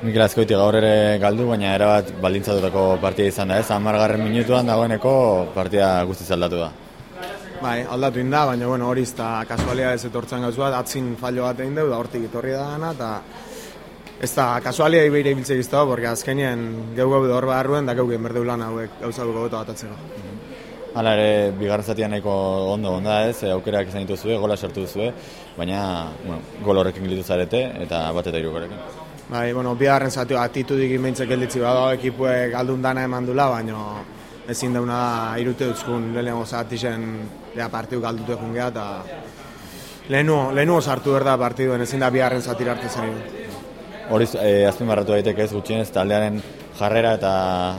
Mikel Azkoiti gaur ere galdu, baina erabat baldintzatutako partida izan da, ez? Amargarren minutuan dagoeneko partida guztiz aldatu da. Bai, aldatu inda, baina bueno, hori ez da kasualia ez etortzen gauzua, atzin fallo bat egin dugu, da hortik etorri da gana, eta ez da kasualia ibeire ibiltzek iztau, porque azkenien geu gau hor barruen, da geu gen berdeu lan hauek gauza dugu goto batatzeko. Hala ere, bigarren zatian nahiko ondo onda ez, e, aukerak izan dituzue, gola sortu duzue, baina bueno, gol horrekin gilitu zarete, eta bat eta irukorekin. Bai, bueno, bigarren zati atitudik inbeintzek gelditzi bada, ekipuek aldun dana eman dula, baina ezin dauna da irute dutzkun lehenengo zatixen ja, partiu galdutu egun geha, eta lehenuo sartu berda partiduen ezin da bigarren zatira arte zen. Hori e, azpin barratu daiteke ez gutxienez taldearen jarrera eta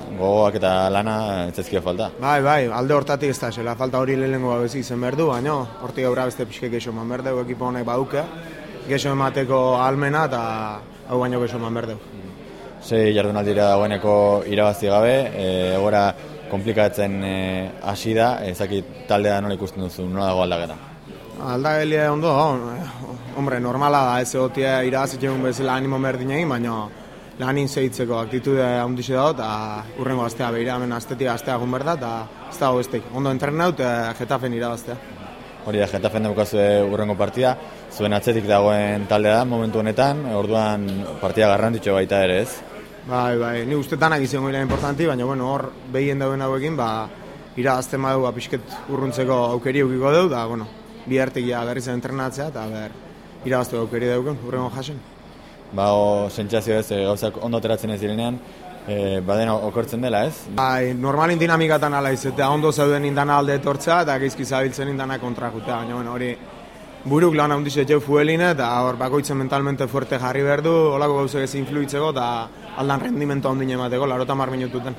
gogoak eta lana ez ezkio falta. Bai, bai, alde hortatik ez da, zela, falta hori lehenengo gabezi izan behar du, baina hortik gaur beste pixke geixo man behar dugu ekipo honek baduke, geixo emateko almena eta hau baino geixo man behar dugu. Sei jardunaldira dagoeneko irabazi gabe, e, egora komplikatzen e, hasi da, ezakit taldea nola ikusten duzu, nola dago aldaketa? Aldagelia ondo, hombre, normala da, ez egotia irabazitzen bezala animo berdin baina lanin zeitzeko aktitude handixe dago, eta urrengo astea behira, hemen astetik astea egun berda, eta ez dago bestek. Ondo entrenaut, eta Getafen irabaztea. Hori da, Getafen daukazue urrengo partida, zuen atzetik dagoen taldea da momentu honetan, orduan partida garrantzitsu baita ere ez? Bai, bai, ni uste tanak izango ira importanti, baina bueno, hor behien dauen hauekin, ba, irabazten badu apisket urruntzeko aukeri eukiko dugu, da, bueno, bi hartegia berriz entrenatzea, eta ber, irabaztu aukeri dugu, urrengo jasen ba, o, sentsazio ez, e, gauzak ondo ateratzen ez direnean, e, badena okortzen dela, ez? Bai, normalin dinamikatan ala izatea, ondo zeuden indana alde etortza, eta geizki zabiltzen indana kontra jutea, baina bueno, hori buruk lan handiz etxeu fueline, eta hor bakoitzen mentalmente fuerte jarri behar du, holako gauzak ez influitzeko, eta aldan rendimentu handin emateko, larota mar minututen.